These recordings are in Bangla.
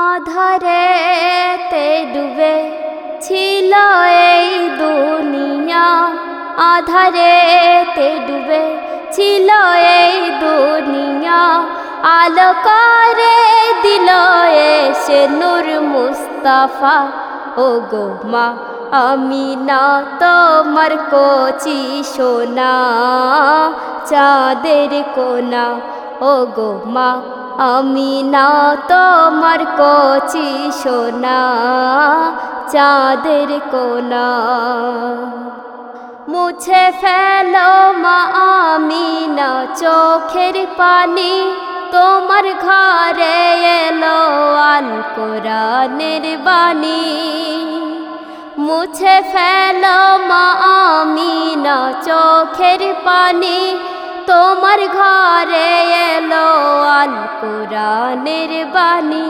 আধারে তে ডুবে ছিল এই দুনিয়া। আধারে তে ডুবে ছিল এই দুনিয়া। আলোকারে দিল এসে নূর মুস্তাফা ও গো মা, আমি না তোমার কচি সোনা, চাঁদের কোনা। ও গো মা আমি না তোমার কচি সোনা, চাঁদের কোনা। মুছে ফেলো মা, আমি না চোখের পানি, তোমার ঘরে এলো আল কোরআনের বাণী। মুছে ফেলো মা, আমি না চোখের পানি তোমার ঘরে এলো আল কোরআনের বাণী।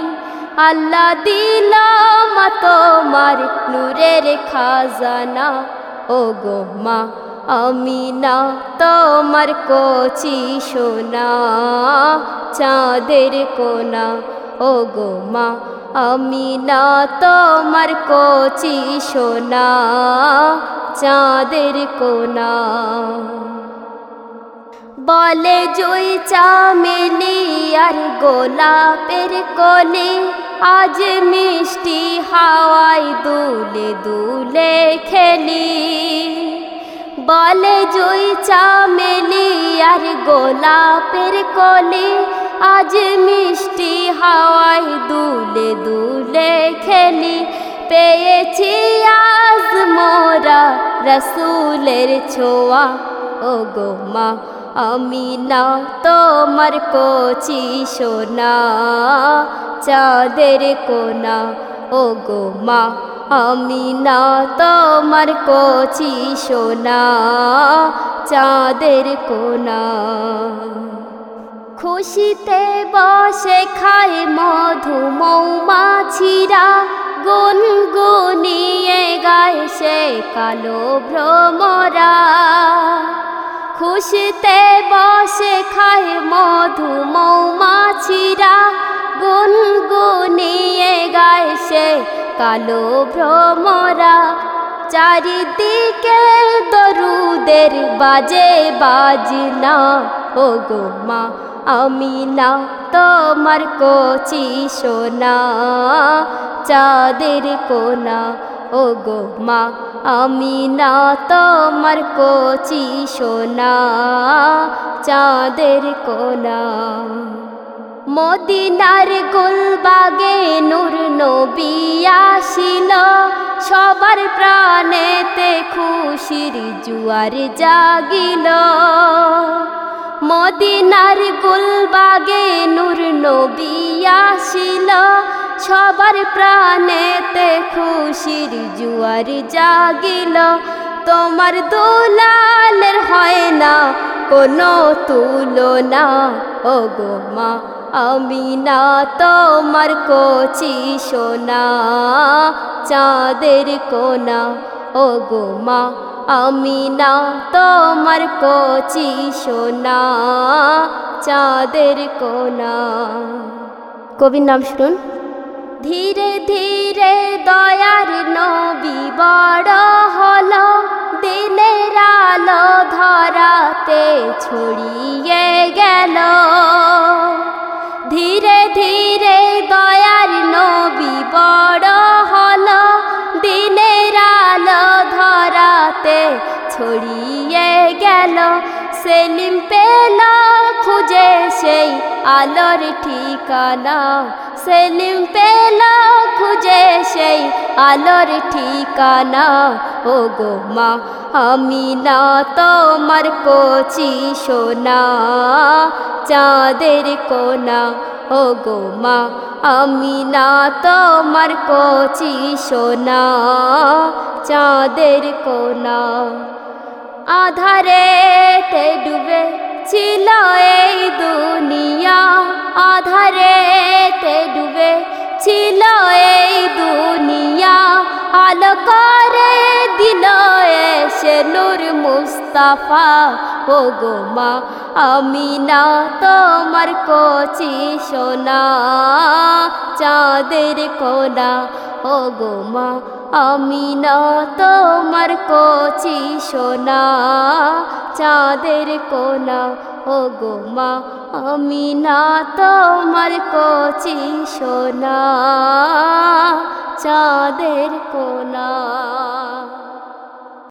আল্লাহ দিলাম তোমার নূরের খাজানা। ও গো মা আমি না তোমার কচি সোনা, চাঁদের কোনা। ও গো মা আমি না তোমার কচি সোনা, চাঁদের কোনা। বলে, জুই চামেলি আর গোলাপের কলি, আজ মিষ্টি হাওয়াই দুলে দুলে খেলি। বলে, জুই চামেলি আর গোলাপের কলি, আজ মিষ্টি হাওয়াই দুলে দুলে খেলি। পেয়েছি আজ মোরা রসুলের ছোঁয়া ও গো মা। আমি না তোমার কচি সোনা, চাঁদের কোনা। ও গো মা আমি না তোমার কচি সোনা, চাঁদের কোনা। খুশিতে বসে খায় মধু মৌমাছিরা, গুনগুনিয়ে গায় সে কালো ভ্রমরা। খুশিতে বসে খায় মধু মৌমাছিরা। গুনগুনিয়ে গায় সে কালো ভ্রমরা। চারিদিকে দরুদের বাজে বাজনা। ও গো মা, আমি না তোমার কচি সোনা। চাঁদের কোনা ও গো মা, আমি না তোমার কচি সোনা, চাঁদের কোনা। মদিনার গুলবাগে নূর নবী আসিল, সবার প্রাণেতে খুশির জুয়ার জাগিল। মদিনার গুলবাগে নূর নবী আসিল সবার প্রাণেতে খুশির জুয়ার জাগিল। তোমার দুলালের হয় না কোনো তুলনা। ও গো মা, আমি না তোমার কচি সোনা, চাঁদের কোনা। ও গো মা, আমি না তোমার কচি সোনা, চাঁদের কোনা। কবির নাম শুনুন। ধীরে ধীরে দয়ার নবী বড় হলো। দিনের আলো ধরাতে ছড়িয়ে গেল। ধীরে ধীরে দয়ার নবী বড় হলো। দিনের আলো ধরাতে ছড়িয়ে গেল। সেলিম পেল খুঁজে সেই আলোর ঠিকানা। সেলিম পেল খুঁজে সেই আলোর ঠিকানা। ও গো মা, আমি না তোমার কচি সোনা, চাঁদের কোনা। ও গো মা, আমি না তোমার কচি সোনা, চাঁদের কোনা। আধারে তে ডুবে ছিল এই দুনিয়া। ছিল এই দুনিয়া আলো করে দিল এসে নূর মুস্তাফা। ও গো মা আমি না তোমার কচি সোনা, চাঁদের কোনা। ও গো মা, আমি না তোমার কচি সোনা, চাঁদের কোনা। ও গো মা, আমি না তোমার কচি সোনা, চাঁদের কোনা।